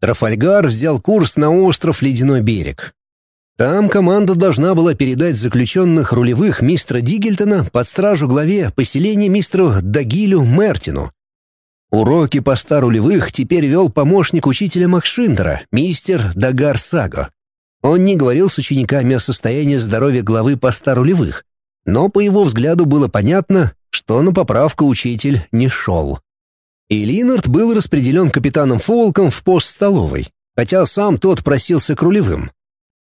Трафальгар взял курс на остров Ледяной берег. Там команда должна была передать заключенных рулевых мистера Дигельтона под стражу главе поселения мистеру Дагилю Мертину. Уроки поста рулевых теперь вел помощник учителя Макшиндера, мистер Дагар Саго. Он не говорил с учениками о состоянии здоровья главы поста рулевых, но по его взгляду было понятно, что на поправку учитель не шел. И Линард был распределен капитаном Фолком в пост столовой, хотя сам тот просился к рулевым.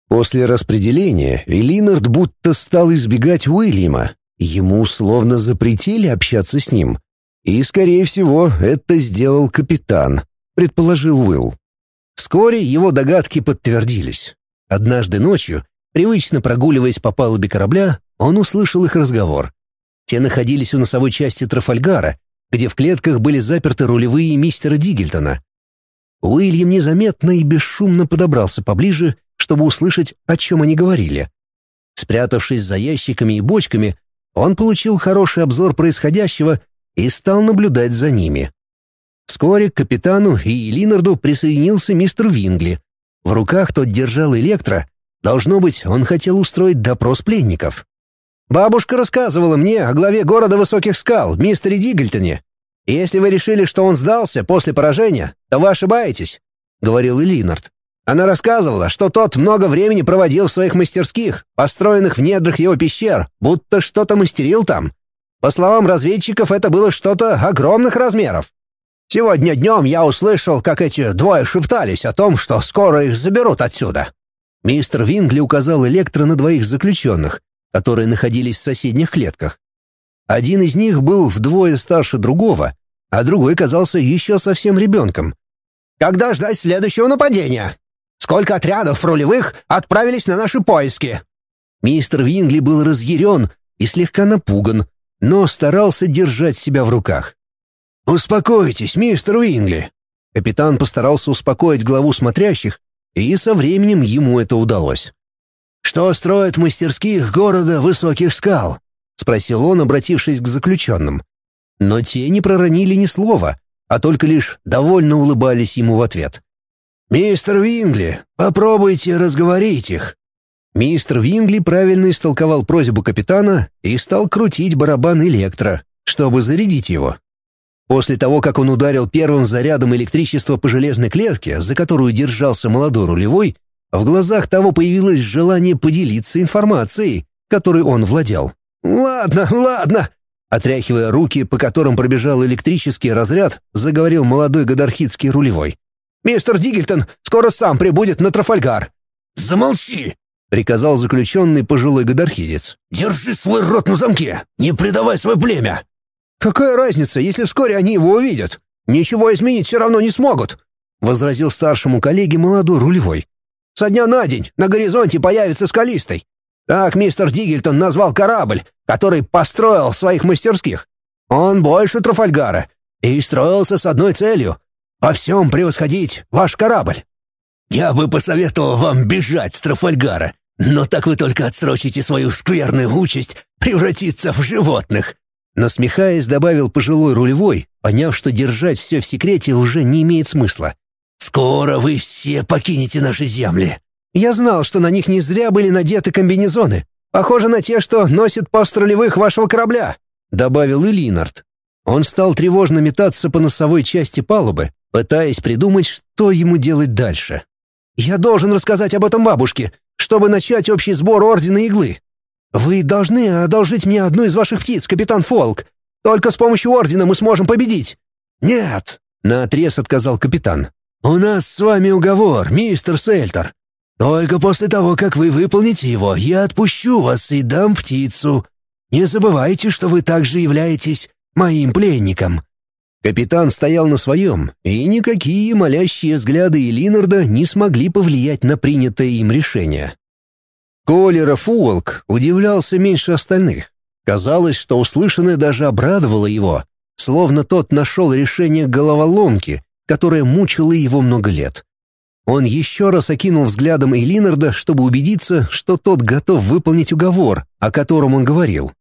После распределения Линард будто стал избегать Уильяма, ему словно запретили общаться с ним. И, скорее всего, это сделал капитан, предположил Уилл. Вскоре его догадки подтвердились. Однажды ночью, привычно прогуливаясь по палубе корабля, он услышал их разговор. Те находились у носовой части Трафальгара, где в клетках были заперты рулевые мистера Дигельтона. Уильям незаметно и бесшумно подобрался поближе, чтобы услышать, о чем они говорили. Спрятавшись за ящиками и бочками, он получил хороший обзор происходящего и стал наблюдать за ними. Вскоре к капитану и Линарду присоединился мистер Вингли. В руках тот держал электро. Должно быть, он хотел устроить допрос пленников. Бабушка рассказывала мне о главе города Высоких Скал, мистере Дигельтоне. Если вы решили, что он сдался после поражения, то вы ошибаетесь», — говорил Элинард. Она рассказывала, что тот много времени проводил в своих мастерских, построенных в недрах его пещер, будто что-то мастерил там. По словам разведчиков, это было что-то огромных размеров. Сегодня днем я услышал, как эти двое шептались о том, что скоро их заберут отсюда. Мистер Вингли указал электро на двоих заключенных, которые находились в соседних клетках. Один из них был вдвое старше другого, а другой казался еще совсем ребенком. «Когда ждать следующего нападения? Сколько отрядов рулевых отправились на наши поиски?» Мистер Вингли был разъярен и слегка напуган, но старался держать себя в руках. «Успокойтесь, мистер Вингли!» Капитан постарался успокоить главу смотрящих, и со временем ему это удалось. «Что строят мастерских города высоких скал?» — спросил он, обратившись к заключенным. Но те не проронили ни слова, а только лишь довольно улыбались ему в ответ. «Мистер Вингли, попробуйте разговорить их». Мистер Вингли правильно истолковал просьбу капитана и стал крутить барабан электро, чтобы зарядить его. После того, как он ударил первым зарядом электричества по железной клетке, за которую держался молодой рулевой, в глазах того появилось желание поделиться информацией, которой он владел. «Ладно, ладно!» Отряхивая руки, по которым пробежал электрический разряд, заговорил молодой гадархитский рулевой. «Мистер Дигельтон скоро сам прибудет на Трафальгар!» «Замолчи!» — приказал заключенный пожилой гадархидец. «Держи свой рот на замке! Не предавай свое племя!» «Какая разница, если вскоре они его увидят? Ничего изменить все равно не смогут!» — возразил старшему коллеге молодой рулевой. Со дня на день на горизонте появится скалистый. Так мистер Дигельтон назвал корабль, который построил в своих мастерских. Он больше Трафальгара и строился с одной целью — во всем превосходить ваш корабль. Я бы посоветовал вам бежать с Трафальгара, но так вы только отсрочите свою скверную участь превратиться в животных. Насмехаясь, добавил пожилой рулевой, поняв, что держать все в секрете уже не имеет смысла. Скоро вы все покинете наши земли. Я знал, что на них не зря были надеты комбинезоны. Похоже на те, что носит пост вашего корабля», — добавил и Линард. Он стал тревожно метаться по носовой части палубы, пытаясь придумать, что ему делать дальше. «Я должен рассказать об этом бабушке, чтобы начать общий сбор Ордена Иглы. Вы должны одолжить мне одну из ваших птиц, капитан Фолк. Только с помощью Ордена мы сможем победить». «Нет», — наотрез отказал капитан. «У нас с вами уговор, мистер Сельтер. Только после того, как вы выполните его, я отпущу вас и дам птицу. Не забывайте, что вы также являетесь моим пленником». Капитан стоял на своем, и никакие молящие взгляды Элинарда не смогли повлиять на принятое им решение. Колера Фуолк удивлялся меньше остальных. Казалось, что услышанное даже обрадовало его, словно тот нашел решение головоломки, которая мучила его много лет. Он еще раз окинул взглядом Элинарда, чтобы убедиться, что тот готов выполнить уговор, о котором он говорил.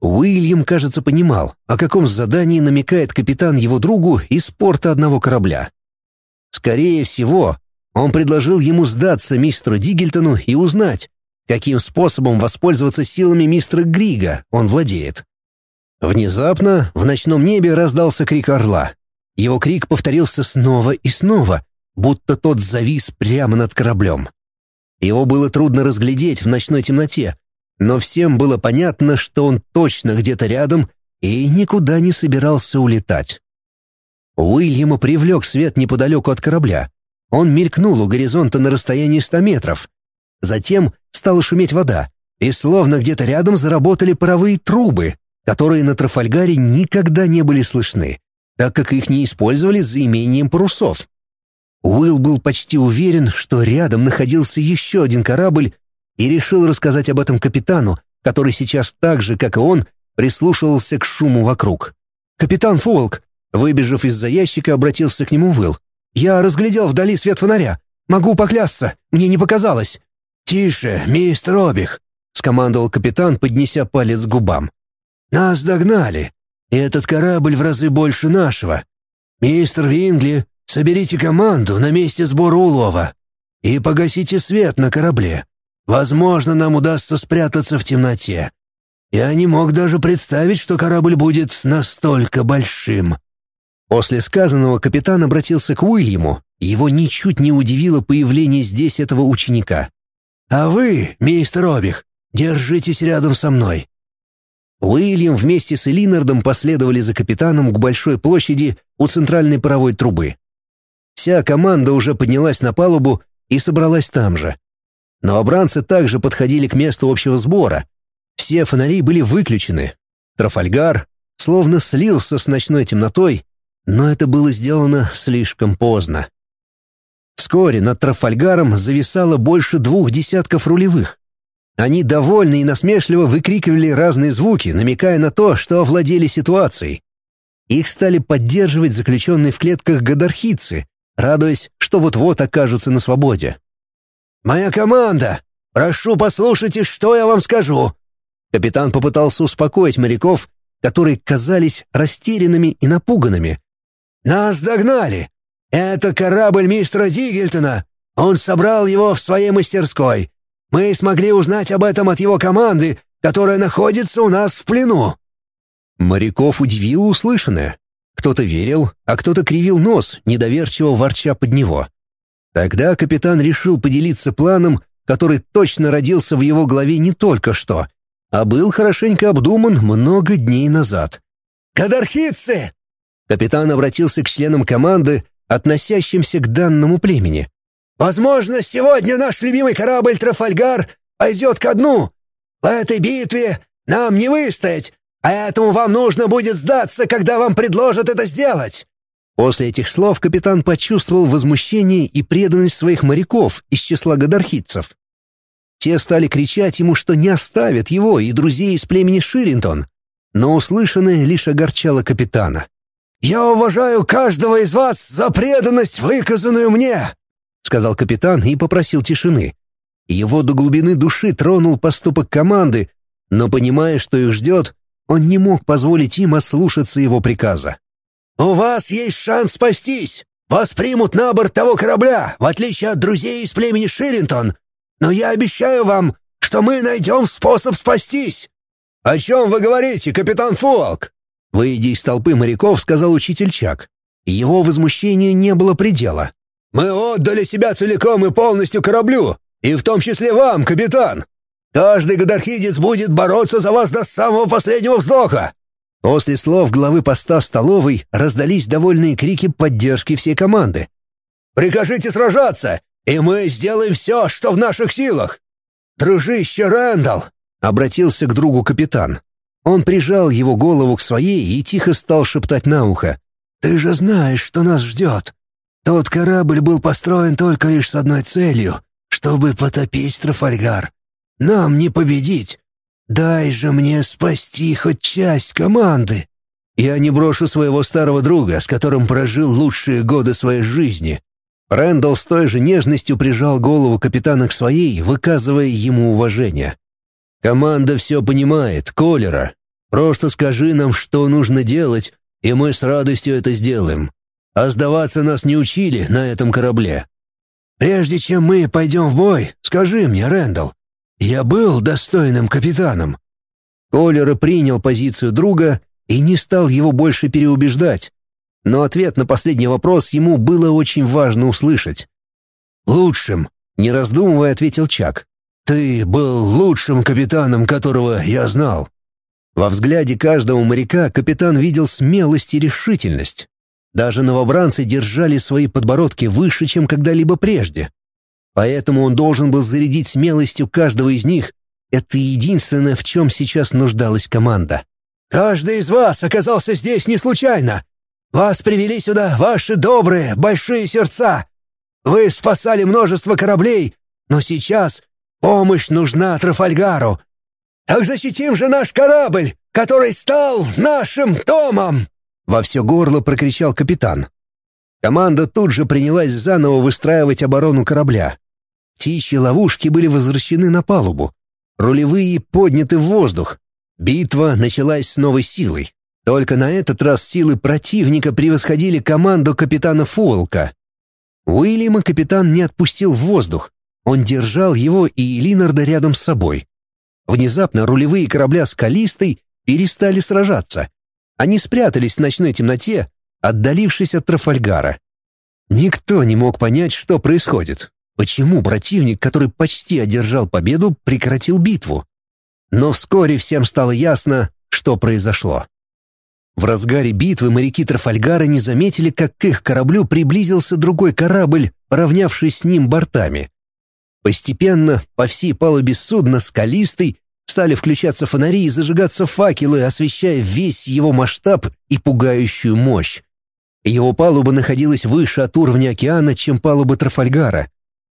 Уильям, кажется, понимал, о каком задании намекает капитан его другу из порта одного корабля. Скорее всего, он предложил ему сдаться мистеру Дигельтону и узнать, каким способом воспользоваться силами мистера Грига он владеет. Внезапно в ночном небе раздался крик орла. Его крик повторился снова и снова, будто тот завис прямо над кораблем. Его было трудно разглядеть в ночной темноте, но всем было понятно, что он точно где-то рядом и никуда не собирался улетать. Уильяма привлек свет неподалеку от корабля. Он мелькнул у горизонта на расстоянии ста метров. Затем стала шуметь вода, и словно где-то рядом заработали паровые трубы, которые на Трафальгаре никогда не были слышны, так как их не использовали за имением парусов. Уилл был почти уверен, что рядом находился еще один корабль, и решил рассказать об этом капитану, который сейчас так же, как и он, прислушивался к шуму вокруг. «Капитан Фолк!» Выбежав из-за ящика, обратился к нему Уилл. «Я разглядел вдали свет фонаря. Могу поклясться, мне не показалось». «Тише, мистер Обих!» — скомандовал капитан, поднеся палец к губам. «Нас догнали. Этот корабль в разы больше нашего. Мистер Вингли, соберите команду на месте сбора улова и погасите свет на корабле. Возможно, нам удастся спрятаться в темноте. Я не мог даже представить, что корабль будет настолько большим». После сказанного капитан обратился к Уильяму. Его ничуть не удивило появление здесь этого ученика. «А вы, мистер Обих, держитесь рядом со мной». Уильям вместе с Элинардом последовали за капитаном к большой площади у центральной паровой трубы. Вся команда уже поднялась на палубу и собралась там же. Новобранцы также подходили к месту общего сбора. Все фонари были выключены. Трафальгар словно слился с ночной темнотой, но это было сделано слишком поздно. Вскоре над Трафальгаром зависало больше двух десятков рулевых. Они довольно и насмешливо выкрикивали разные звуки, намекая на то, что овладели ситуацией. Их стали поддерживать заключенные в клетках гадархицы, радуясь, что вот-вот окажутся на свободе. «Моя команда! Прошу, послушайте, что я вам скажу!» Капитан попытался успокоить моряков, которые казались растерянными и напуганными. «Нас догнали! Это корабль мистера Дигельтона! Он собрал его в своей мастерской. Мы смогли узнать об этом от его команды, которая находится у нас в плену». Моряков удивило услышанное. Кто-то верил, а кто-то кривил нос, недоверчиво ворча под него. Тогда капитан решил поделиться планом, который точно родился в его голове не только что, а был хорошенько обдуман много дней назад. «Кадархидцы!» Капитан обратился к членам команды, относящимся к данному племени. «Возможно, сегодня наш любимый корабль «Трафальгар» пойдет ко дну. В этой битве нам не выстоять, поэтому вам нужно будет сдаться, когда вам предложат это сделать. После этих слов капитан почувствовал возмущение и преданность своих моряков из числа гадархитцев. Те стали кричать ему, что не оставят его и друзей из племени Ширинтон, но услышанное лишь огорчало капитана. «Я уважаю каждого из вас за преданность, выказанную мне!» — сказал капитан и попросил тишины. Его до глубины души тронул поступок команды, но, понимая, что их ждет, он не мог позволить им ослушаться его приказа. «У вас есть шанс спастись. Вас примут на борт того корабля, в отличие от друзей из племени Ширинтон. Но я обещаю вам, что мы найдем способ спастись». «О чем вы говорите, капитан Фуалк?» Выйдя из толпы моряков, сказал учитель Чак. Его возмущению не было предела. «Мы отдали себя целиком и полностью кораблю, и в том числе вам, капитан. Каждый гадархидец будет бороться за вас до самого последнего вздоха. После слов главы поста столовой раздались довольные крики поддержки всей команды. «Прикажите сражаться, и мы сделаем все, что в наших силах!» «Дружище Рэндалл!» — обратился к другу капитан. Он прижал его голову к своей и тихо стал шептать на ухо. «Ты же знаешь, что нас ждет. Тот корабль был построен только лишь с одной целью — чтобы потопить Трафальгар. Нам не победить, Дай же мне спасти хоть часть команды. Я не брошу своего старого друга, с которым прожил лучшие годы своей жизни. Рэндалл с той же нежностью прижал голову капитана к своей, выказывая ему уважение. Команда все понимает, Колера. Просто скажи нам, что нужно делать, и мы с радостью это сделаем. а сдаваться нас не учили на этом корабле. Прежде чем мы пойдем в бой, скажи мне, Рэндалл, я был достойным капитаном?» Коллера принял позицию друга и не стал его больше переубеждать. Но ответ на последний вопрос ему было очень важно услышать. «Лучшим», — не раздумывая, ответил Чак. «Ты был лучшим капитаном, которого я знал». Во взгляде каждого моряка капитан видел смелость и решительность. Даже новобранцы держали свои подбородки выше, чем когда-либо прежде. Поэтому он должен был зарядить смелостью каждого из них. Это единственное, в чем сейчас нуждалась команда. «Каждый из вас оказался здесь не случайно. Вас привели сюда ваши добрые, большие сердца. Вы спасали множество кораблей, но сейчас помощь нужна Трафальгару. Так защитим же наш корабль, который стал нашим домом!» Во все горло прокричал капитан. Команда тут же принялась заново выстраивать оборону корабля. Птичьи ловушки были возвращены на палубу. Рулевые подняты в воздух. Битва началась с новой силой. Только на этот раз силы противника превосходили команду капитана Фуэлка. Уильяма капитан не отпустил в воздух. Он держал его и Линарда рядом с собой. Внезапно рулевые корабля «Скалистой» перестали сражаться. Они спрятались в ночной темноте, отдалившись от Трафальгара. Никто не мог понять, что происходит. Почему противник, который почти одержал победу, прекратил битву? Но вскоре всем стало ясно, что произошло. В разгаре битвы моряки Трафальгара не заметили, как к их кораблю приблизился другой корабль, равнявшись с ним бортами. Постепенно по всей палубе судна скалистой стали включаться фонари и зажигаться факелы, освещая весь его масштаб и пугающую мощь. Его палуба находилась выше от уровня океана, чем палуба Трафальгара,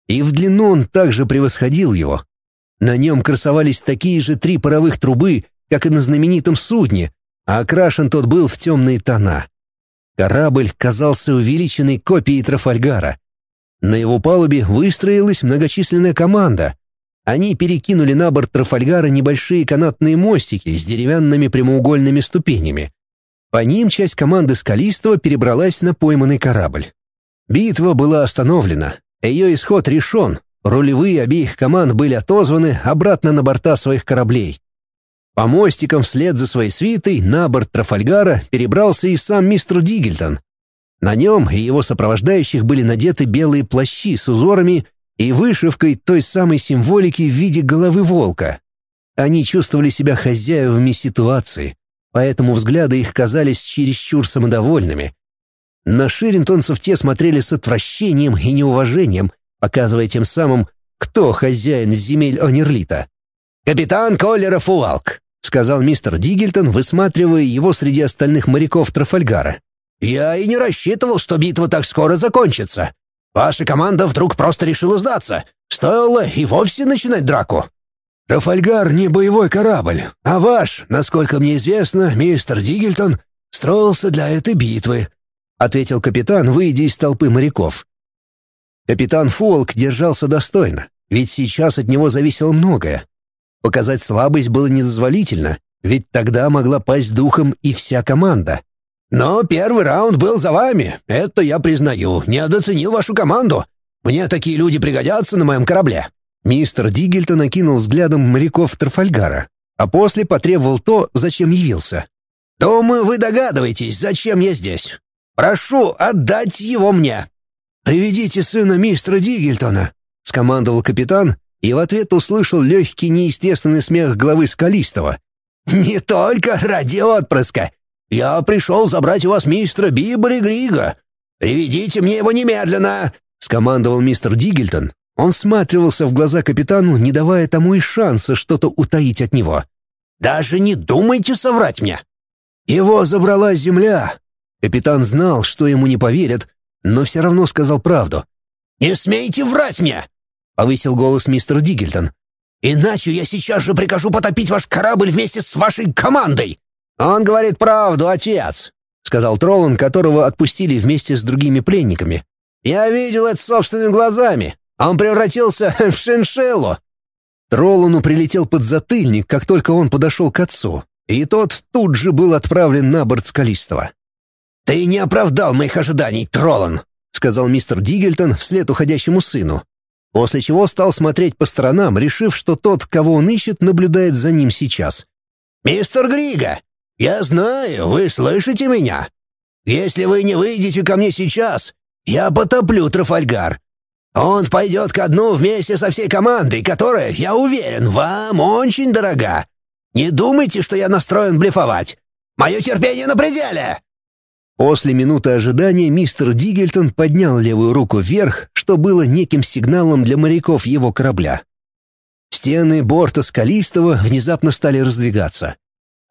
и в длину он также превосходил его. На нем красовались такие же три паровых трубы, как и на знаменитом судне, а окрашен тот был в темные тона. Корабль казался увеличенной копией Трафальгара. На его палубе выстроилась многочисленная команда. Они перекинули на борт Трафальгара небольшие канатные мостики с деревянными прямоугольными ступенями. По ним часть команды Скалистого перебралась на пойманный корабль. Битва была остановлена. Ее исход решен. Рулевые обеих команд были отозваны обратно на борта своих кораблей. По мостикам вслед за своей свитой на борт Трафальгара перебрался и сам мистер Дигельтон. На нем и его сопровождающих были надеты белые плащи с узорами и вышивкой той самой символики в виде головы волка. Они чувствовали себя хозяевами ситуации, поэтому взгляды их казались чересчур самодовольными. На ширинтонцев те смотрели с отвращением и неуважением, показывая тем самым, кто хозяин земель Онерлита. «Капитан Коллера Фуалк», — сказал мистер Дигельтон, высматривая его среди остальных моряков Трафальгара. «Я и не рассчитывал, что битва так скоро закончится. Ваша команда вдруг просто решила сдаться. Стоило и вовсе начинать драку». «Трафальгар не боевой корабль, а ваш, насколько мне известно, мистер Дигельтон, строился для этой битвы», — ответил капитан, выйдя из толпы моряков. Капитан Фолк держался достойно, ведь сейчас от него зависело многое. Показать слабость было недозволительно, ведь тогда могла пасть духом и вся команда. «Но первый раунд был за вами, это я признаю, недооценил вашу команду. Мне такие люди пригодятся на моем корабле». Мистер Дигельтон накинул взглядом моряков Трафальгара, а после потребовал то, зачем явился. «Думаю, вы догадываетесь, зачем я здесь. Прошу отдать его мне». «Приведите сына мистера Дигельтона», — скомандовал капитан, и в ответ услышал легкий неестественный смех главы Скалистого. «Не только ради отпрыска. Я пришел забрать у вас мистера Бибори Грига. Приведите мне его немедленно!» — скомандовал мистер Дигельтон. Он сматривался в глаза капитану, не давая тому и шанса что-то утаить от него. «Даже не думайте соврать мне!» «Его забрала земля!» Капитан знал, что ему не поверят, но все равно сказал правду. «Не смейте врать мне!» — повысил голос мистер Дигельтон. «Иначе я сейчас же прикажу потопить ваш корабль вместе с вашей командой!» «Он говорит правду, отец», — сказал Троллан, которого отпустили вместе с другими пленниками. «Я видел это собственными глазами. Он превратился в шиншиллу». Троллану прилетел подзатыльник, как только он подошел к отцу, и тот тут же был отправлен на борт Скалистого. «Ты не оправдал моих ожиданий, Троллан», — сказал мистер Дигельтон вслед уходящему сыну. После чего стал смотреть по сторонам, решив, что тот, кого он ищет, наблюдает за ним сейчас. «Мистер Грига, я знаю, вы слышите меня. Если вы не выйдете ко мне сейчас, я потоплю Трафальгар. Он пойдет ко дну вместе со всей командой, которая, я уверен, вам очень дорога. Не думайте, что я настроен блефовать. Мое терпение на пределе!» После минуты ожидания мистер Дигельтон поднял левую руку вверх, что было неким сигналом для моряков его корабля. Стены борта скалистого внезапно стали раздвигаться.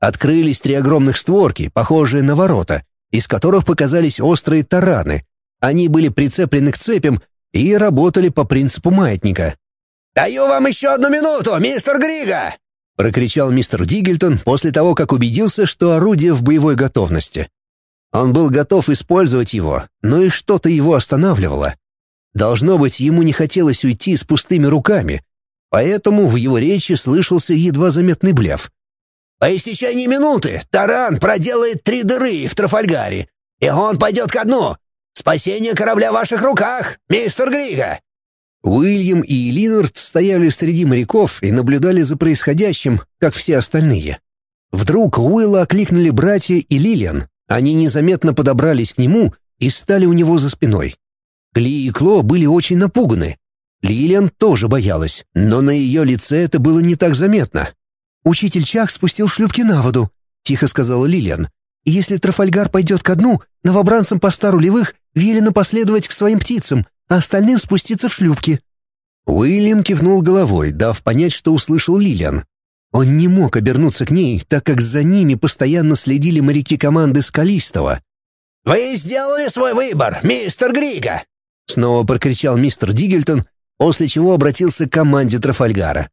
Открылись три огромных створки, похожие на ворота, из которых показались острые тараны. Они были прицеплены к цепям и работали по принципу маятника. «Даю вам еще одну минуту, мистер Грига!» — прокричал мистер Дигельтон после того, как убедился, что орудие в боевой готовности. Он был готов использовать его, но и что-то его останавливало. Должно быть, ему не хотелось уйти с пустыми руками, поэтому в его речи слышался едва заметный блеф. «По истечении минуты таран проделает три дыры в Трафальгаре, и он пойдет ко дну. Спасение корабля в ваших руках, мистер Грига!» Уильям и Линард стояли среди моряков и наблюдали за происходящим, как все остальные. Вдруг Уилла окликнули братья и Лилиан, они незаметно подобрались к нему и стали у него за спиной. Кли и Кло были очень напуганы. Лилиан тоже боялась, но на ее лице это было не так заметно. «Учитель Чак спустил шлюпки на воду», — тихо сказала Лилиан. «Если Трафальгар пойдет ко дну, новобранцам поста рулевых велено последовать к своим птицам, а остальным спуститься в шлюпки». Уильям кивнул головой, дав понять, что услышал Лилиан. Он не мог обернуться к ней, так как за ними постоянно следили моряки команды Скалистого. «Вы сделали свой выбор, мистер Грига!» Снова прокричал мистер Дигельтон, после чего обратился к команде Трафальгара.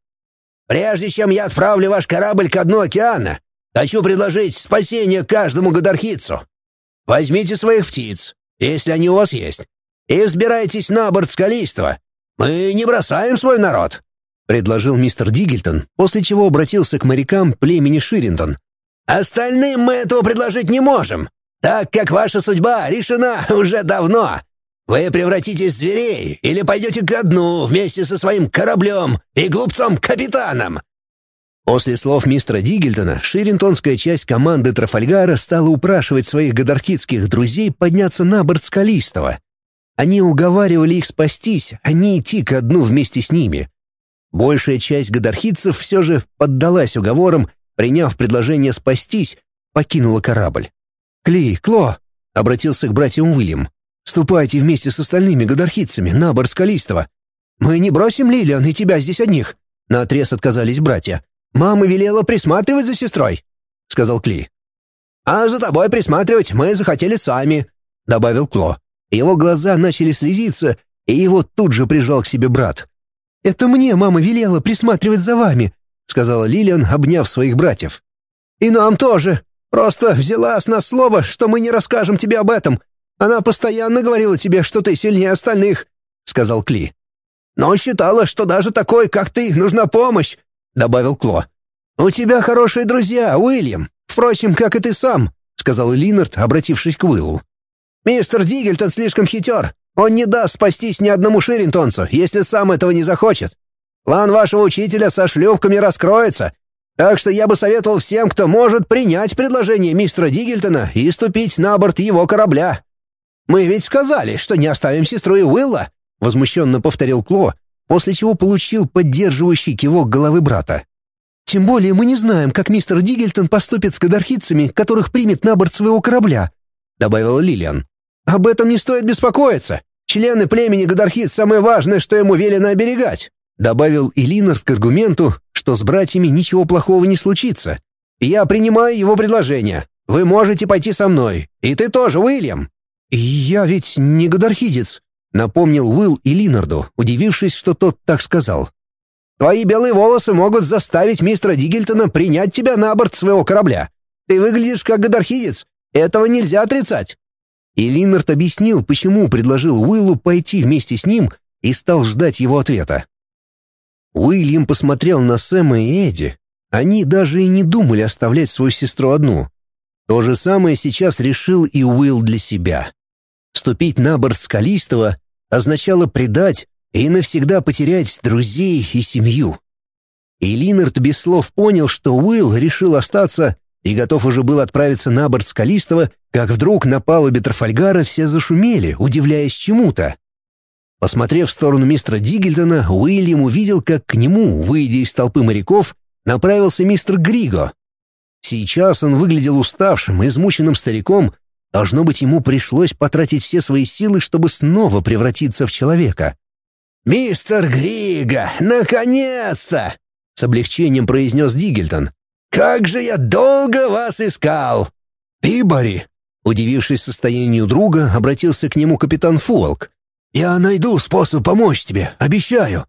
«Прежде чем я отправлю ваш корабль ко дну океана, хочу предложить спасение каждому гадархицу. Возьмите своих птиц, если они у вас есть, и взбирайтесь на борт Скалистого. Мы не бросаем свой народ предложил мистер Дигельтон, после чего обратился к морякам племени Шириндон. «Остальным мы этого предложить не можем, так как ваша судьба решена уже давно. Вы превратитесь в зверей или пойдете ко дну вместе со своим кораблем и глупцом-капитаном». После слов мистера Дигельтона ширинтонская часть команды Трафальгара стала упрашивать своих гадархитских друзей подняться на борт Скалистого. Они уговаривали их спастись, а не идти ко дну вместе с ними. Большая часть гадархитцев все же поддалась уговорам, приняв предложение спастись, покинула корабль. «Кли, Кло!» — обратился к братьям Уильям. «Ступайте вместе с остальными гадархитцами на борт Скалистого. Мы не бросим Лилиан и тебя здесь одних!» Наотрез отказались братья. «Мама велела присматривать за сестрой», — сказал Кли. «А за тобой присматривать мы захотели сами», — добавил Кло. Его глаза начали слезиться, и его тут же прижал к себе брат. «Это мне мама велела присматривать за вами», — сказала Лилиан, обняв своих братьев. «И нам тоже. Просто взяла с нас слово, что мы не расскажем тебе об этом. Она постоянно говорила тебе, что ты сильнее остальных», — сказал Кли. «Но считала, что даже такой, как ты, нужна помощь», — добавил Кло. «У тебя хорошие друзья, Уильям. Впрочем, как и ты сам», — сказал Линард, обратившись к Уиллу. «Мистер Дигельтон слишком хитер. Он не даст спастись ни одному ширинтонцу, если сам этого не захочет. План вашего учителя со шлюпками раскроется, так что я бы советовал всем, кто может, принять предложение мистера Дигельтона и ступить на борт его корабля. Мы ведь сказали, что не оставим сестру и Уилла, возмущенно повторил Кло, после чего получил поддерживающий кивок головы брата. Тем более мы не знаем, как мистер Дигельтон поступит с кадархитцами, которых примет на борт своего корабля, добавила Лилиан. Об этом не стоит беспокоиться. Члены племени Гадархит — самое важное, что ему велено оберегать», — добавил Илинард к аргументу, что с братьями ничего плохого не случится. «Я принимаю его предложение. Вы можете пойти со мной. И ты тоже, Уильям». «Я ведь не Гадархидец», — напомнил Уилл и удивившись, что тот так сказал. «Твои белые волосы могут заставить мистера Дигельтона принять тебя на борт своего корабля. Ты выглядишь как Гадархидец. Этого нельзя отрицать». И Линнард объяснил, почему предложил Уиллу пойти вместе с ним и стал ждать его ответа. Уильям посмотрел на Сэма и Эдди. Они даже и не думали оставлять свою сестру одну. То же самое сейчас решил и Уилл для себя. Вступить на борт Скалистого означало предать и навсегда потерять друзей и семью. И Линард без слов понял, что Уилл решил остаться и готов уже был отправиться на борт Скалистого, как вдруг на палубе Трафальгара все зашумели, удивляясь чему-то. Посмотрев в сторону мистера Дигельтона, Уильям увидел, как к нему, выйдя из толпы моряков, направился мистер Григо. Сейчас он выглядел уставшим и измученным стариком, должно быть, ему пришлось потратить все свои силы, чтобы снова превратиться в человека. «Мистер Григо, наконец-то!» — с облегчением произнес Дигельтон. «Как же я долго вас искал!» «Пибори!» — удивившись состоянию друга, обратился к нему капитан Фуолк. Я найду способ помочь тебе, обещаю».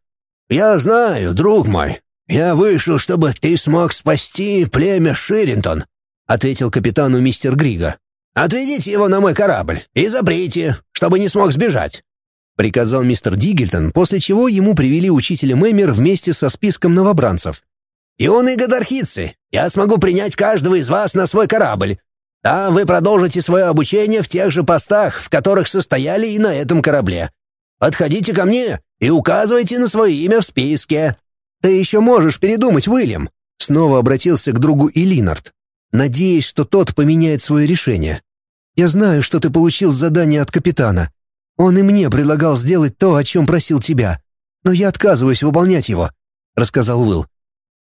«Я знаю, друг мой. Я вышел, чтобы ты смог спасти племя Ширинтон», — ответил капитану мистер Грига. «Отведите его на мой корабль и заприте, чтобы не смог сбежать», — приказал мистер Дигельтон, после чего ему привели учителя Мэмер вместе со списком новобранцев. «Юные гадархицы, я смогу принять каждого из вас на свой корабль, там вы продолжите свое обучение в тех же постах, в которых состояли и на этом корабле. Подходите ко мне и указывайте на свое имя в списке. Ты еще можешь передумать, Уильям. Снова обратился к другу и Линард, надеясь, что тот поменяет свое решение. Я знаю, что ты получил задание от капитана. Он и мне предлагал сделать то, о чем просил тебя, но я отказываюсь выполнять его, рассказал Уилл.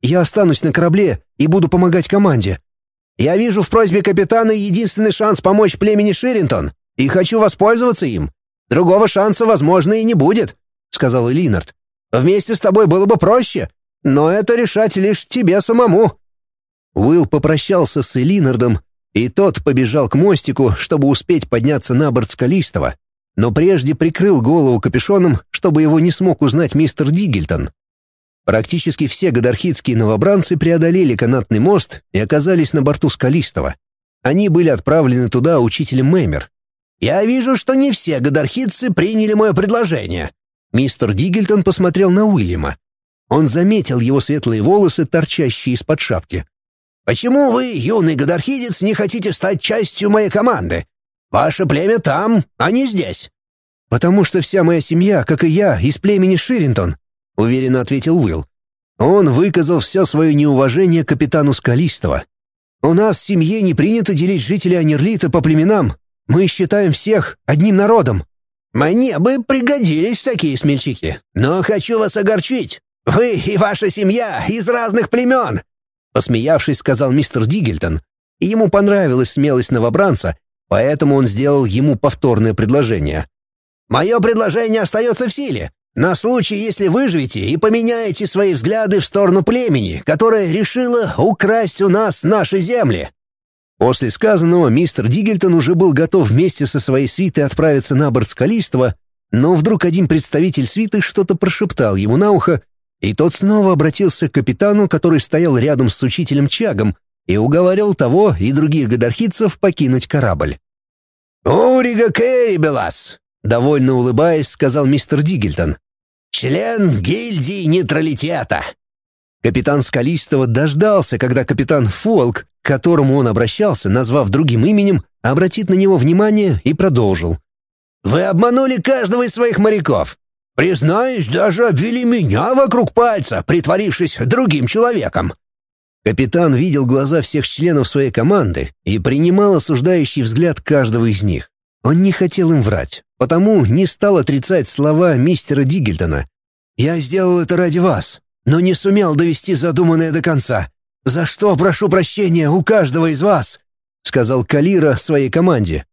Я останусь на корабле и буду помогать команде. Я вижу в просьбе капитана единственный шанс помочь племени Ширинтон и хочу воспользоваться им. Другого шанса, возможно, и не будет», — сказал Линард. «Вместе с тобой было бы проще, но это решать лишь тебе самому». Уилл попрощался с Элинардом, и тот побежал к мостику, чтобы успеть подняться на борт Скалистого, но прежде прикрыл голову капюшоном, чтобы его не смог узнать мистер Дигельтон. Практически все гадархитские новобранцы преодолели канатный мост и оказались на борту Скалистого. Они были отправлены туда учителем Мэмер. «Я вижу, что не все гадархитцы приняли мое предложение». Мистер Дигельтон посмотрел на Уильяма. Он заметил его светлые волосы, торчащие из-под шапки. «Почему вы, юный гадархидец, не хотите стать частью моей команды? Ваше племя там, а не здесь». «Потому что вся моя семья, как и я, из племени Ширинтон», — уверенно ответил Уилл. Он выказал все свое неуважение капитану Скалистого. «У нас в семье не принято делить жителей Анерлита по племенам. Мы считаем всех одним народом». «Мне бы пригодились такие смельчаки, но хочу вас огорчить. Вы и ваша семья из разных племен!» Посмеявшись, сказал мистер Дигельтон. Ему понравилась смелость новобранца, поэтому он сделал ему повторное предложение. «Мое предложение остается в силе. На случай, если выживете и поменяете свои взгляды в сторону племени, которое решило украсть у нас наши земли». После сказанного мистер Дигельтон уже был готов вместе со своей свитой отправиться на борт Скалистого, но вдруг один представитель свиты что-то прошептал ему на ухо, и тот снова обратился к капитану, который стоял рядом с учителем Чагом, и уговаривал того и других гадархитцев покинуть корабль. «Урига Кейбелас!» — довольно улыбаясь, сказал мистер Дигельтон. Член гильдии нейтралитета. Капитан Скалистого дождался, когда капитан Фолк, к которому он обращался, назвав другим именем, обратит на него внимание и продолжил. «Вы обманули каждого из своих моряков. Признаюсь, даже обвели меня вокруг пальца, притворившись другим человеком». Капитан видел глаза всех членов своей команды и принимал осуждающий взгляд каждого из них. Он не хотел им врать, потому не стал отрицать слова мистера Дигельтона. «Я сделал это ради вас, но не сумел довести задуманное до конца. За что прошу прощения у каждого из вас», — сказал Калира своей команде.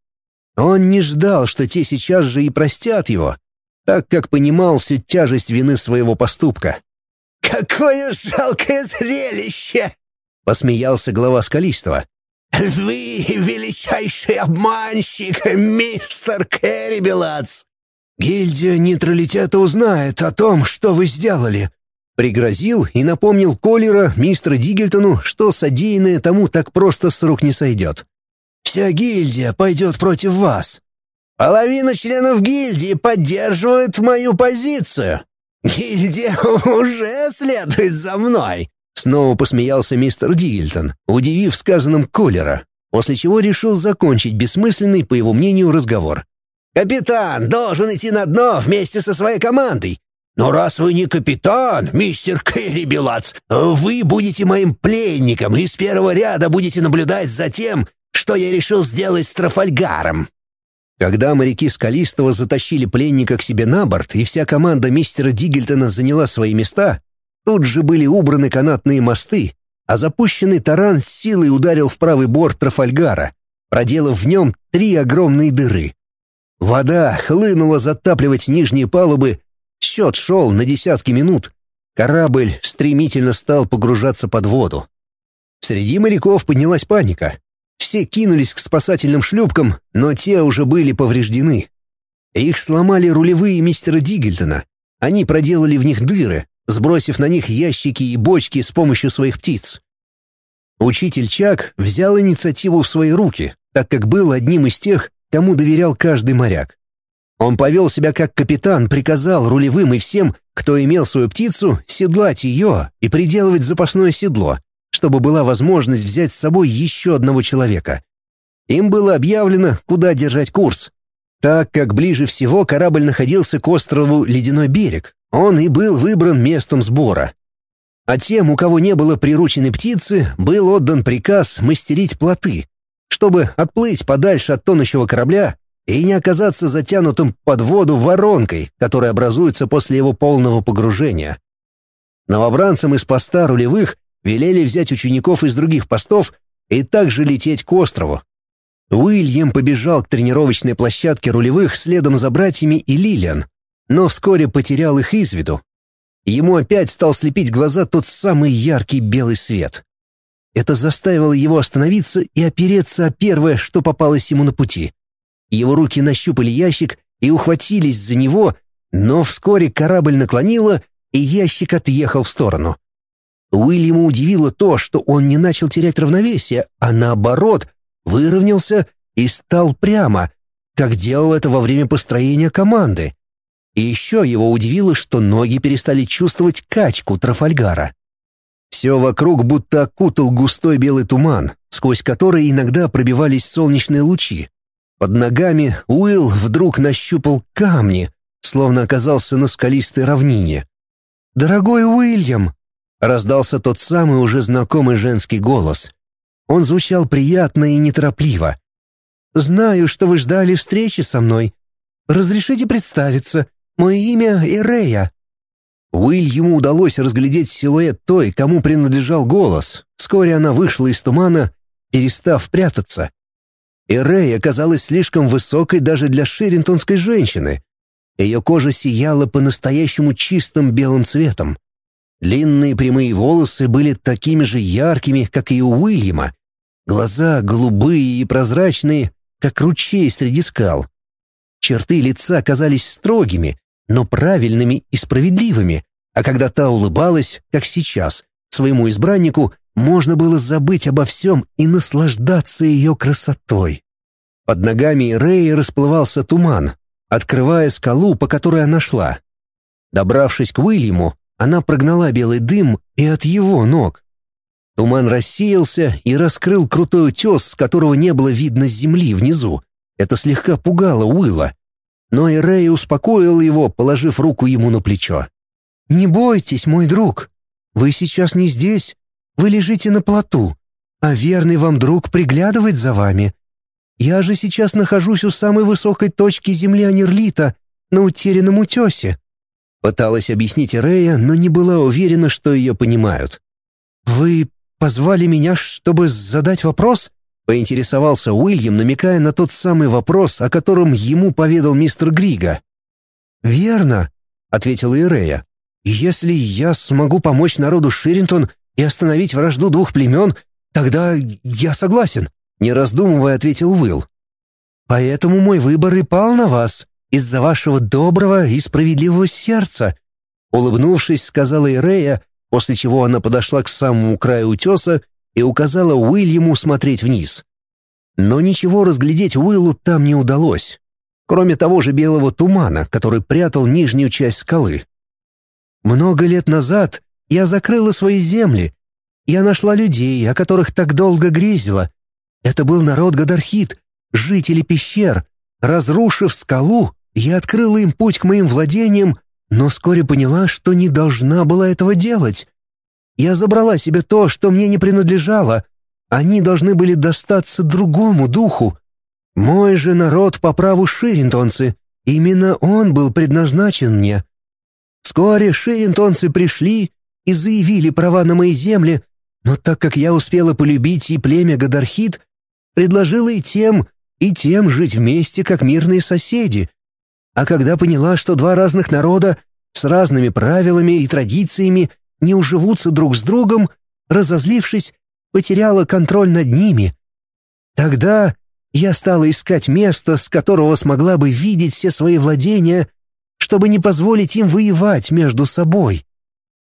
Он не ждал, что те сейчас же и простят его, так как понимал всю тяжесть вины своего поступка. «Какое жалкое зрелище!» — посмеялся глава Скалистого. «Вы величайший обманщик, мистер Керрибелац!» «Гильдия нейтралитета узнает о том, что вы сделали», Пригрозил и напомнил Коллера мистеру Дигельтону, что содеянное тому так просто с рук не сойдет. «Вся гильдия пойдет против вас». «Половина членов гильдии поддерживает мою позицию. Гильдия уже следует за мной», Снова посмеялся мистер Дигельтон, удивив сказанным Коллера. после чего решил закончить бессмысленный, по его мнению, разговор. «Капитан должен идти на дно вместе со своей командой. Но раз вы не капитан, мистер Кэрри Белац, вы будете моим пленником и с первого ряда будете наблюдать за тем, что я решил сделать с Трафальгаром». Когда моряки Скалистого затащили пленника к себе на борт, и вся команда мистера Дигельтона заняла свои места, тут же были убраны канатные мосты, а запущенный таран с силой ударил в правый борт Трафальгара, проделав в нем три огромные дыры. Вода хлынула затапливать нижние палубы, счет шел на десятки минут. Корабль стремительно стал погружаться под воду. Среди моряков поднялась паника. Все кинулись к спасательным шлюпкам, но те уже были повреждены. Их сломали рулевые мистера Дигельтона. Они проделали в них дыры, сбросив на них ящики и бочки с помощью своих птиц. Учитель Чак взял инициативу в свои руки, так как был одним из тех, кому доверял каждый моряк. Он повел себя как капитан, приказал рулевым и всем, кто имел свою птицу, седлать ее и приделывать запасное седло, чтобы была возможность взять с собой еще одного человека. Им было объявлено, куда держать курс. Так как ближе всего корабль находился к острову Ледяной берег, он и был выбран местом сбора. А тем, у кого не было прирученной птицы, был отдан приказ мастерить плоты, чтобы отплыть подальше от тонущего корабля и не оказаться затянутым под воду воронкой, которая образуется после его полного погружения. Новобранцам из поста рулевых велели взять учеников из других постов и также лететь к острову. Уильям побежал к тренировочной площадке рулевых следом за братьями и Лилиан, но вскоре потерял их из виду. Ему опять стал слепить глаза тот самый яркий белый свет. Это заставило его остановиться и опереться о первое, что попалось ему на пути. Его руки нащупали ящик и ухватились за него, но вскоре корабль наклонило, и ящик отъехал в сторону. Уильяму удивило то, что он не начал терять равновесие, а наоборот, выровнялся и стал прямо, как делал это во время построения команды. И еще его удивило, что ноги перестали чувствовать качку Трафальгара. Все вокруг будто окутал густой белый туман, сквозь который иногда пробивались солнечные лучи. Под ногами Уилл вдруг нащупал камни, словно оказался на скалистой равнине. «Дорогой Уильям!» — раздался тот самый уже знакомый женский голос. Он звучал приятно и неторопливо. «Знаю, что вы ждали встречи со мной. Разрешите представиться. Мое имя Ирея». Уильяму удалось разглядеть силуэт той, кому принадлежал голос. Вскоре она вышла из тумана, перестав прятаться. И Рэй оказалась слишком высокой даже для ширинтонской женщины. Ее кожа сияла по-настоящему чистым белым цветом. Длинные прямые волосы были такими же яркими, как и у Уильяма. Глаза голубые и прозрачные, как ручей среди скал. Черты лица казались строгими, но правильными и справедливыми, а когда та улыбалась, как сейчас, своему избраннику, можно было забыть обо всем и наслаждаться ее красотой. Под ногами Рэи расплывался туман, открывая скалу, по которой она шла. Добравшись к Уильяму, она прогнала белый дым и от его ног. Туман рассеялся и раскрыл крутой утес, с которого не было видно земли внизу. Это слегка пугало Уилла. Но и Рэй успокоил его, положив руку ему на плечо. «Не бойтесь, мой друг. Вы сейчас не здесь. Вы лежите на плоту, а верный вам друг приглядывает за вами. Я же сейчас нахожусь у самой высокой точки земли Анерлита, на утерянном утесе». Пыталась объяснить Рея, но не была уверена, что ее понимают. «Вы позвали меня, чтобы задать вопрос?» — поинтересовался Уильям, намекая на тот самый вопрос, о котором ему поведал мистер Грига. «Верно», — ответила Ирея. «Если я смогу помочь народу Ширинтон и остановить вражду двух племен, тогда я согласен», — не раздумывая ответил Уилл. «Поэтому мой выбор и пал на вас, из-за вашего доброго и справедливого сердца», — улыбнувшись, сказала Ирея, после чего она подошла к самому краю утеса и указала Уильяму смотреть вниз. Но ничего разглядеть Уиллу там не удалось, кроме того же белого тумана, который прятал нижнюю часть скалы. Много лет назад я закрыла свои земли. Я нашла людей, о которых так долго грезила. Это был народ Гадархит, жители пещер. Разрушив скалу, я открыла им путь к моим владениям, но вскоре поняла, что не должна была этого делать. Я забрала себе то, что мне не принадлежало. Они должны были достаться другому духу. Мой же народ по праву ширинтонцы. Именно он был предназначен мне. Вскоре ширинтонцы пришли и заявили права на мои земли, но так как я успела полюбить и племя Гадархит, предложила и тем, и тем жить вместе, как мирные соседи. А когда поняла, что два разных народа с разными правилами и традициями не уживутся друг с другом, разозлившись, потеряла контроль над ними. Тогда я стала искать место, с которого смогла бы видеть все свои владения, чтобы не позволить им воевать между собой.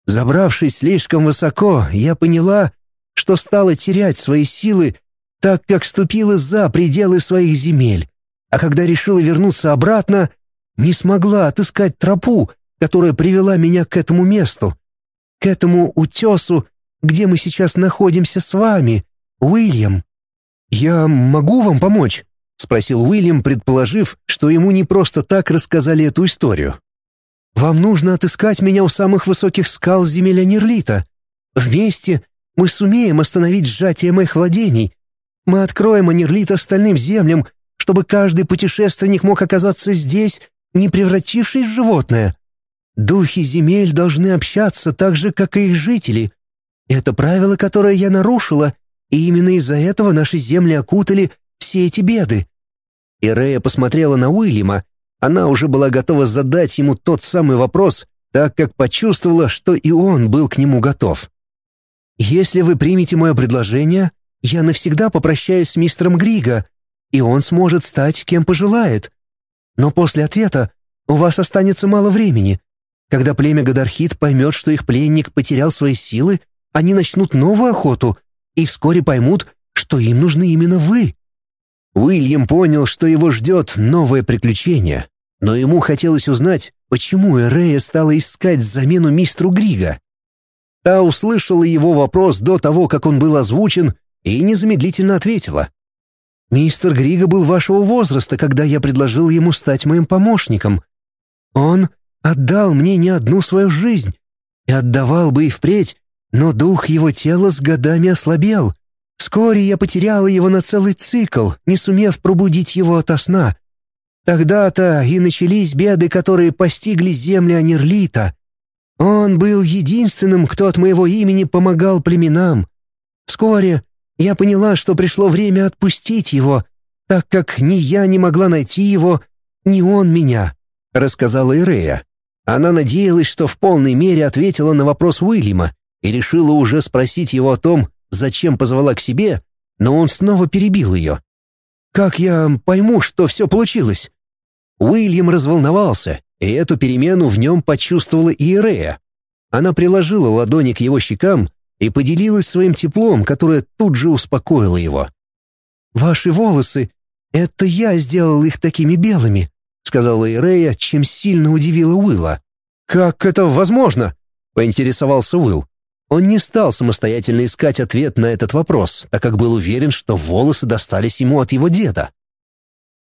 Забравшись слишком высоко, я поняла, что стала терять свои силы, так как ступила за пределы своих земель, а когда решила вернуться обратно, не смогла отыскать тропу, которая привела меня к этому месту, к этому утесу, где мы сейчас находимся с вами, Уильям. «Я могу вам помочь?» — спросил Уильям, предположив, что ему не просто так рассказали эту историю. Вам нужно отыскать меня у самых высоких скал земель Нерлита. Вместе мы сумеем остановить сжатие моих владений. Мы откроем Анерлит остальным землям, чтобы каждый путешественник мог оказаться здесь, не превратившись в животное. Духи земель должны общаться так же, как и их жители. Это правило, которое я нарушила, и именно из-за этого наши земли окутали все эти беды». Ирея посмотрела на Уильяма, она уже была готова задать ему тот самый вопрос, так как почувствовала, что и он был к нему готов. «Если вы примете мое предложение, я навсегда попрощаюсь с мистером Григо, и он сможет стать кем пожелает. Но после ответа у вас останется мало времени. Когда племя Гадархит поймет, что их пленник потерял свои силы, они начнут новую охоту и вскоре поймут, что им нужны именно вы. Уильям понял, что его ждет новое приключение, но ему хотелось узнать, почему Эрея стала искать замену мистеру Грига. Та услышала его вопрос до того, как он был озвучен, и незамедлительно ответила. «Мистер Грига был вашего возраста, когда я предложил ему стать моим помощником. Он отдал мне не одну свою жизнь и отдавал бы и впредь, но дух его тела с годами ослабел, Вскоре я потеряла его на целый цикл, не сумев пробудить его ото сна. Тогда-то и начались беды, которые постигли земли Анерлита. Он был единственным, кто от моего имени помогал племенам. Вскоре я поняла, что пришло время отпустить его, так как ни я не могла найти его, ни он меня», — рассказала Ирея. Она надеялась, что в полной мере ответила на вопрос Уильяма и решила уже спросить его о том, зачем позвала к себе, но он снова перебил ее. «Как я пойму, что все получилось?» Уильям разволновался, и эту перемену в нем почувствовала и Ирея. Она приложила ладони к его щекам и поделилась своим теплом, которое тут же успокоило его. «Ваши волосы — это я сделал их такими белыми», — сказала Ирея, чем сильно удивила Уилла. «Как это возможно?» — поинтересовался Уилл. Он не стал самостоятельно искать ответ на этот вопрос, так как был уверен, что волосы достались ему от его деда.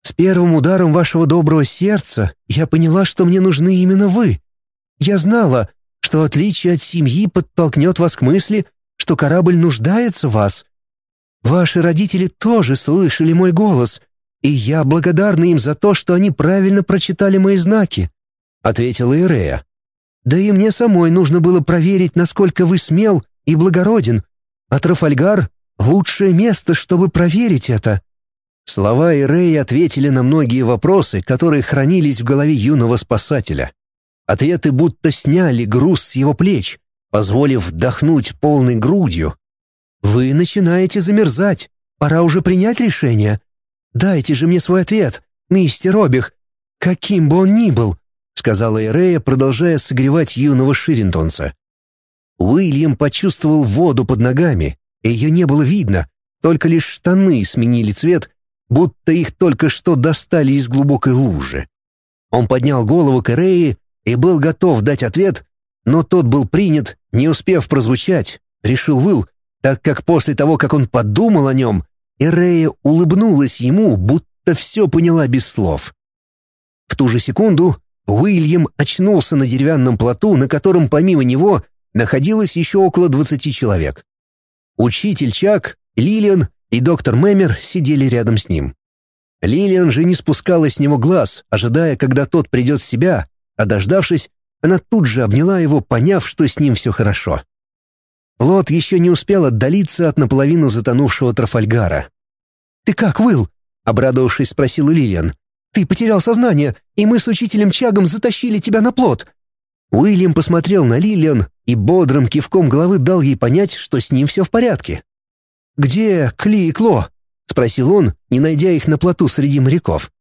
«С первым ударом вашего доброго сердца я поняла, что мне нужны именно вы. Я знала, что отличие от семьи подтолкнет вас к мысли, что корабль нуждается в вас. Ваши родители тоже слышали мой голос, и я благодарна им за то, что они правильно прочитали мои знаки», — ответила Ирея. Да и мне самой нужно было проверить, насколько вы смел и благороден, а Трафальгар — лучшее место, чтобы проверить это». Слова Иреи ответили на многие вопросы, которые хранились в голове юного спасателя. Ответы будто сняли груз с его плеч, позволив вдохнуть полной грудью. «Вы начинаете замерзать. Пора уже принять решение. Дайте же мне свой ответ, мистер Обих, каким бы он ни был сказала Эрея, продолжая согревать юного Ширинтонца. Уильям почувствовал воду под ногами, ее не было видно, только лишь штаны сменили цвет, будто их только что достали из глубокой лужи. Он поднял голову к Эрее и был готов дать ответ, но тот был принят, не успев прозвучать, решил Уилл, так как после того, как он подумал о нем, и Рея улыбнулась ему, будто все поняла без слов. В ту же секунду Уильям очнулся на деревянном плоту, на котором помимо него находилось еще около двадцати человек. Учитель Чак, Лилиан и доктор Мэмер сидели рядом с ним. Лилиан же не спускала с него глаз, ожидая, когда тот придет в себя, а дождавшись, она тут же обняла его, поняв, что с ним все хорошо. Плот еще не успел отдалиться от наполовину затонувшего Трафальгара. «Ты как, Уилл?» — обрадовавшись, спросила Лилиан. «Ты потерял сознание, и мы с учителем Чагом затащили тебя на плот». Уильям посмотрел на Лилиан и бодрым кивком головы дал ей понять, что с ним все в порядке. «Где Кли и Кло?» — спросил он, не найдя их на плоту среди моряков.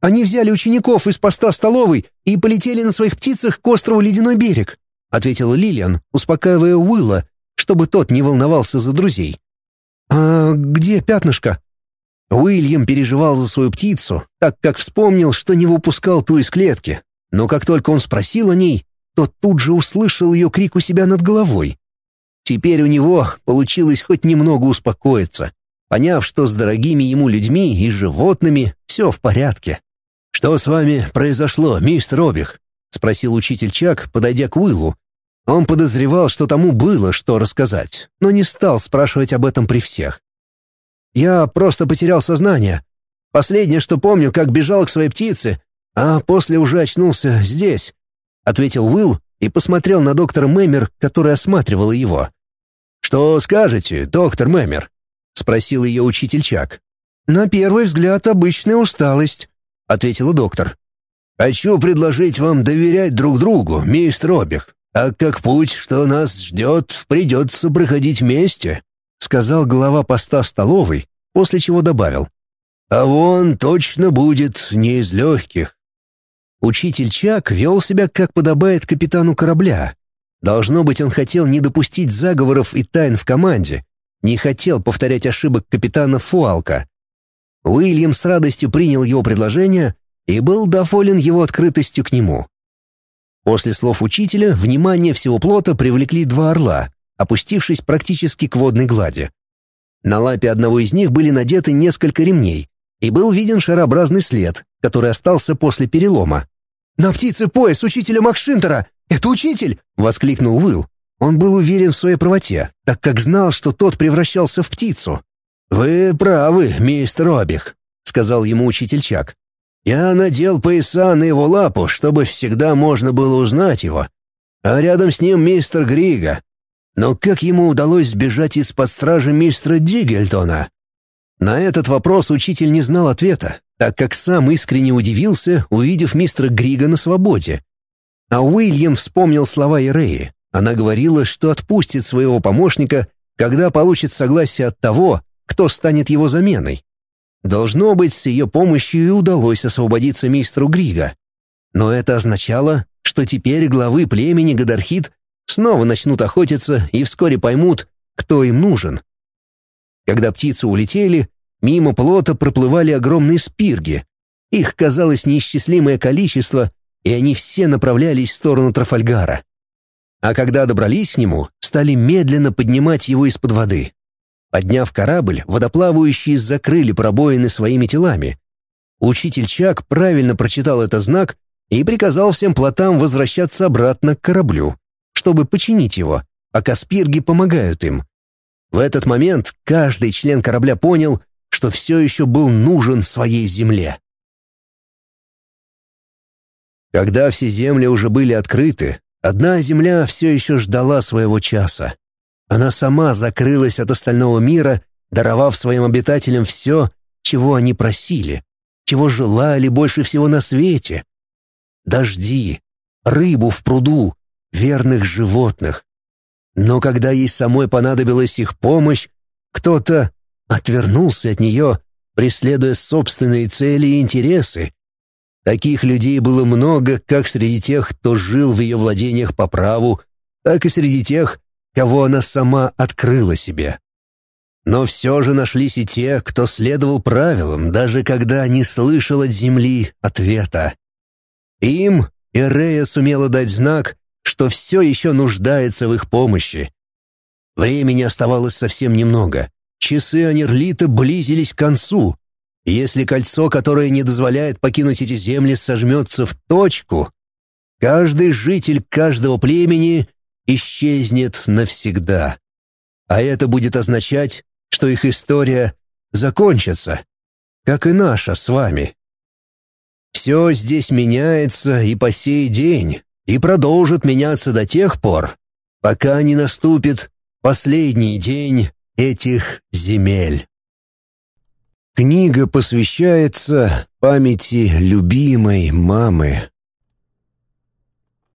«Они взяли учеников из поста столовой и полетели на своих птицах к острову Ледяной берег», — ответила Лилиан, успокаивая Уилла, чтобы тот не волновался за друзей. «А где пятнышко?» Уильям переживал за свою птицу, так как вспомнил, что не выпускал ту из клетки. Но как только он спросил о ней, то тут же услышал ее крик у себя над головой. Теперь у него получилось хоть немного успокоиться, поняв, что с дорогими ему людьми и животными все в порядке. «Что с вами произошло, мистер Обих?» — спросил учитель Чак, подойдя к Уиллу. Он подозревал, что тому было что рассказать, но не стал спрашивать об этом при всех. «Я просто потерял сознание. Последнее, что помню, как бежал к своей птице, а после уже очнулся здесь», — ответил Уилл и посмотрел на доктора Мэмер, которая осматривала его. «Что скажете, доктор Мэмер?» — спросил ее учитель Чак. «На первый взгляд обычная усталость», — ответила доктор. «Хочу предложить вам доверять друг другу, мистер Обих, так как путь, что нас ждет, придется проходить вместе», — сказал глава поста столовой, после чего добавил. «А вон точно будет не из легких». Учитель Чак вел себя, как подобает капитану корабля, Должно быть, он хотел не допустить заговоров и тайн в команде, не хотел повторять ошибок капитана Фуалка. Уильям с радостью принял его предложение и был доволен его открытостью к нему. После слов учителя внимание всего плота привлекли два орла, опустившись практически к водной глади. На лапе одного из них были надеты несколько ремней, и был виден шарообразный след, который остался после перелома. «На птице пояс учителя Макшинтера! «Это учитель!» — воскликнул Уилл. Он был уверен в своей правоте, так как знал, что тот превращался в птицу. «Вы правы, мистер Обих», — сказал ему учитель Чак. «Я надел пояса на его лапу, чтобы всегда можно было узнать его. А рядом с ним мистер Грига. Но как ему удалось сбежать из-под стражи мистера Дигельтона?» На этот вопрос учитель не знал ответа, так как сам искренне удивился, увидев мистера Грига на свободе. А Уильям вспомнил слова Иреи. Она говорила, что отпустит своего помощника, когда получит согласие от того, кто станет его заменой. Должно быть, с ее помощью и удалось освободиться мистеру Грига. Но это означало, что теперь главы племени Гадархит снова начнут охотиться и вскоре поймут, кто им нужен. Когда птицы улетели, мимо плота проплывали огромные спирги. Их казалось неисчислимое количество, и они все направлялись в сторону Трафальгара. А когда добрались к нему, стали медленно поднимать его из-под воды. Подняв корабль, водоплавающие закрыли пробоины своими телами. Учитель Чак правильно прочитал этот знак и приказал всем плотам возвращаться обратно к кораблю, чтобы починить его, пока спирги помогают им. В этот момент каждый член корабля понял, что все еще был нужен своей земле. Когда все земли уже были открыты, одна земля все еще ждала своего часа. Она сама закрылась от остального мира, даровав своим обитателям все, чего они просили, чего желали больше всего на свете. Дожди, рыбу в пруду, верных животных. Но когда ей самой понадобилась их помощь, кто-то отвернулся от нее, преследуя собственные цели и интересы, Таких людей было много как среди тех, кто жил в ее владениях по праву, так и среди тех, кого она сама открыла себе. Но все же нашлись и те, кто следовал правилам, даже когда не слышал от земли ответа. Им Ирея сумела дать знак, что все еще нуждается в их помощи. Времени оставалось совсем немного, часы Анерлита близились к концу. Если кольцо, которое не дозволяет покинуть эти земли, сожмется в точку, каждый житель каждого племени исчезнет навсегда. А это будет означать, что их история закончится, как и наша с вами. Все здесь меняется и по сей день, и продолжит меняться до тех пор, пока не наступит последний день этих земель. Книга посвящается памяти любимой мамы